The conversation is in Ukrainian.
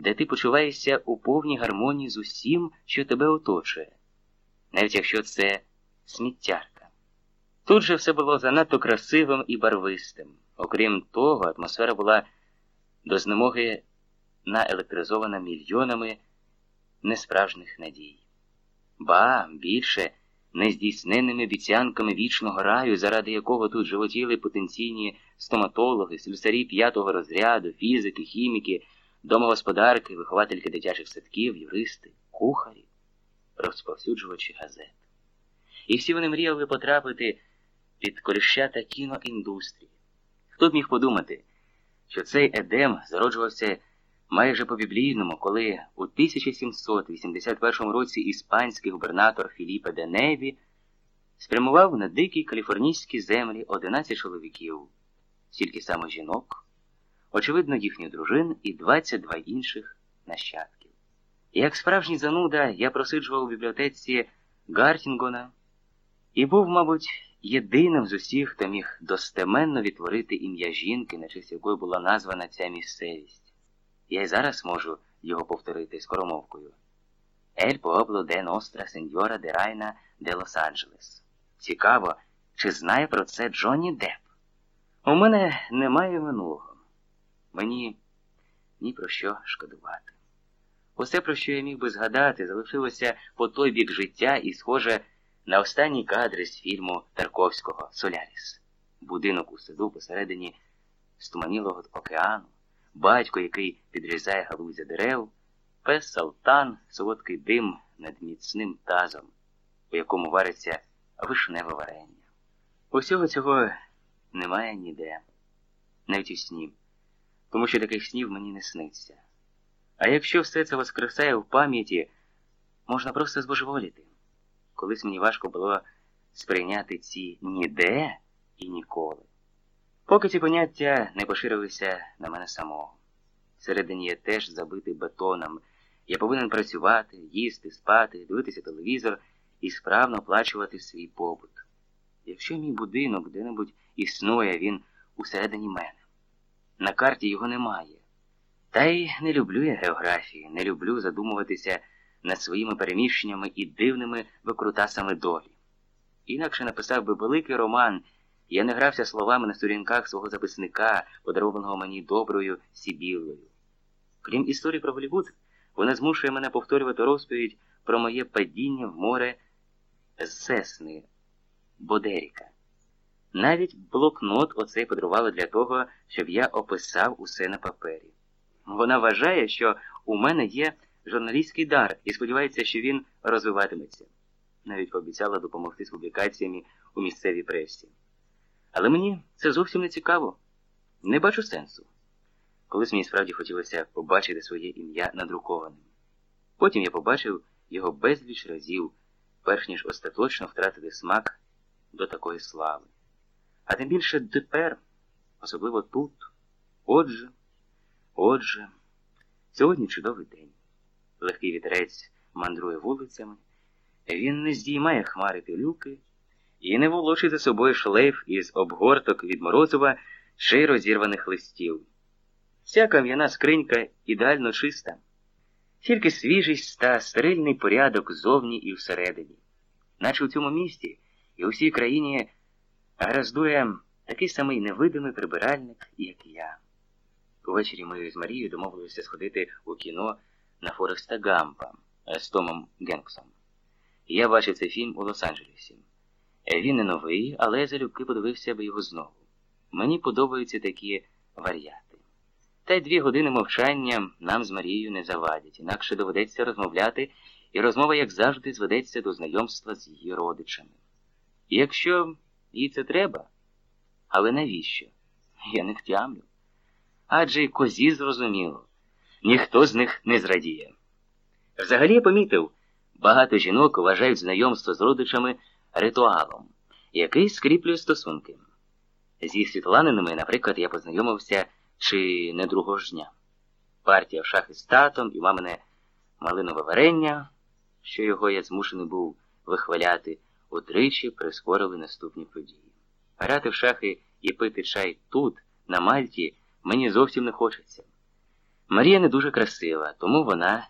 де ти почуваєшся у повній гармонії з усім, що тебе оточує, навіть якщо це сміттярка. Тут же все було занадто красивим і барвистим. Окрім того, атмосфера була до знемоги наелектризована мільйонами несправжніх надій. Ба, більше нездійсненними обіцянками вічного раю, заради якого тут животіли потенційні стоматологи, слюсарі п'ятого розряду, фізики, хіміки, домогосподарки, виховательки дитячих садків, юристи, кухарі, розповсюджувачі газет. І всі вони мріяли потрапити під коліщата кіноіндустрії. Хто б міг подумати, що цей едем зароджувався майже по біблійному, коли у 1781 році іспанський губернатор Філіпе де Неві спрямував на дикі каліфорнійські землі 11 чоловіків, стільки само жінок, очевидно, їхніх дружин і 22 інших нащадків. Як справжній зануда, я просиджував у бібліотеці Гартінгона і був, мабуть, єдиним з усіх, хто міг достеменно відтворити ім'я жінки, на честь якої була названа ця місцевість. Я й зараз можу його повторити скоромовкою. Ель Пуебло де Ностра Сеньора де Райна де Лос-Анджелес. Цікаво, чи знає про це Джонні Депп? У мене немає минулого. Мені ні про що шкодувати. Усе, про що я міг би згадати, залишилося по той бік життя і схоже на останні кадри з фільму Тарковського Соляріс. Будинок у саду посередині стуманілого океану батько, який підрізає галузя дерев, пес салтан, солодкий дим над міцним тазом, у якому вариться вишневе варення. Усього цього немає ніде, навіть у снів, тому що таких снів мені не сниться. А якщо все це воскресає в пам'яті, можна просто збожеволіти. Колись мені важко було сприйняти ці ніде і ніколи. Поки ці поняття не поширилися на мене самого. Всередині я теж забитий бетоном. Я повинен працювати, їсти, спати, дивитися телевізор і справно оплачувати свій побут. Якщо мій будинок де-небудь існує, він усередині мене. На карті його немає. Та й не люблю я географії, не люблю задумуватися над своїми переміщеннями і дивними викрутасами долі. Інакше написав би великий роман. Я не грався словами на сторінках свого записника, подарованого мені доброю Сібіллою. Крім історії про Голлівуд, вона змушує мене повторювати розповідь про моє падіння в море з Сесни Бодеріка. Навіть блокнот оцей подарували для того, щоб я описав усе на папері. Вона вважає, що у мене є журналістський дар і сподівається, що він розвиватиметься. Навіть пообіцяла допомогти з публікаціями у місцевій пресі. Але мені це зовсім не цікаво. Не бачу сенсу. Колись мені справді хотілося побачити своє ім'я надрукованим. Потім я побачив його безліч разів, перш ніж остаточно втратити смак до такої слави. А тим більше тепер, особливо тут. Отже, отже, сьогодні чудовий день. Легкий вітерець мандрує вулицями, він не здіймає хмари пилюки і не волочить за собою шлейф із обгорток від морозива чи розірваних листів. Вся кам'яна скринька ідеально чиста, тільки свіжість та стерильний порядок зовні і всередині, наче у цьому місті і у всій країні гараздує такий самий невидимий прибиральник, як я. Увечері ми з Марією домовилися сходити у кіно на Фореста Гампа з Томом Генксом. Я бачив цей фільм у Лос-Анджелесі. Він не новий, але залюбки подивився би його знову. Мені подобаються такі варіати. Та й дві години мовчання нам з Марією не завадять, інакше доведеться розмовляти, і розмова, як завжди, зведеться до знайомства з її родичами. І якщо їй це треба, але навіщо? Я не втямлю. Адже й козі зрозуміло, ніхто з них не зрадіє. Взагалі я помітив, багато жінок вважають знайомство з родичами ритуалом, який скріплює стосунки. Зі світланинами, наприклад, я познайомився чи не другого ж дня. Партія в шахи з татом і мамине малинове варення, що його я змушений був вихваляти, утричі прискорили наступні події. Грати в шахи і пити чай тут, на Мальті, мені зовсім не хочеться. Марія не дуже красива, тому вона